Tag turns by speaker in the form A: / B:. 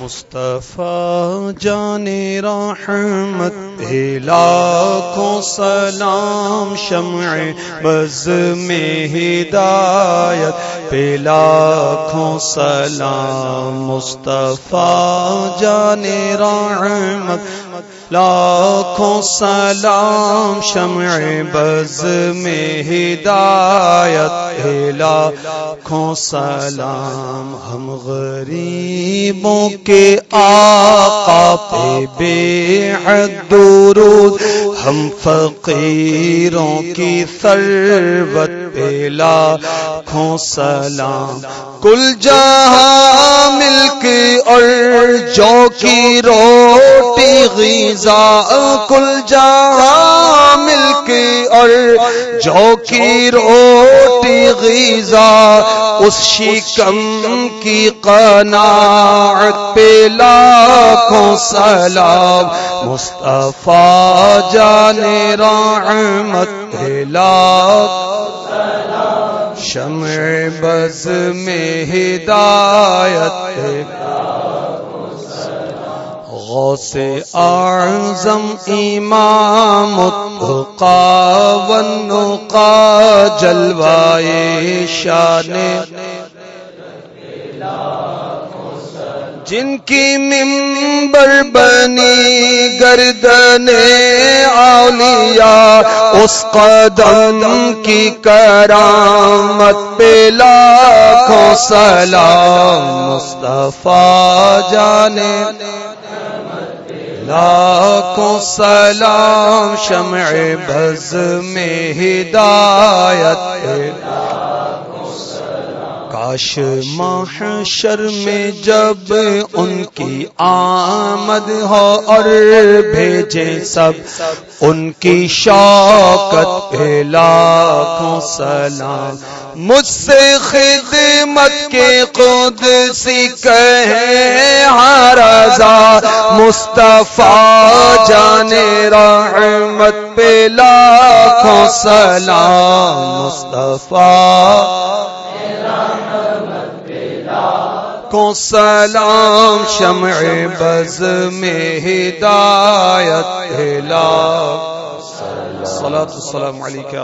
A: مصطفیٰ جان رحمت لاکھوں سلام، شمع بز میں ہدایت پہ لاکھوں سلام، مصطفیٰ جان رحمت لاکھوں سلام شمع بز میں ہدایت لاکھوں سلام ہم غریبوں کے آقا پہ بے حد درود۔ ہم فقیروں کی ثروت پہ لاکھوں سلام۔ کل جہاں مل کے اور جو کی روٹی غذا کل جہاں مل کے اور جو کی روٹی غذا اس شکم کی قناعت پہ لاکھوں سلام مصطفیٰ جان رحمت لاکھ۔ شمع بز میں ہدایت غوث اعظم امام التقا والنقا جلوائے شان. جن کی ممبر بنی گردن اولیاء، اس قدم کی کرامت پہ لاکھوں سلام مصطفیٰ جانے. لاکھوں سلام شمع بز میں ہدایت کاش محشر میں جب ان کی آمد ہو اور بھیجے سب، ان کی شوقت پہ لاکھوں سلام۔ مجھ سے خدمت کے خود سی کہے ہارضا مصطفیٰ جانے رحمت پہ لاکھوں سلام۔ مصطفیٰ کو سلام شمع بز میں ہدایت لا صلاة السلام علیکہ۔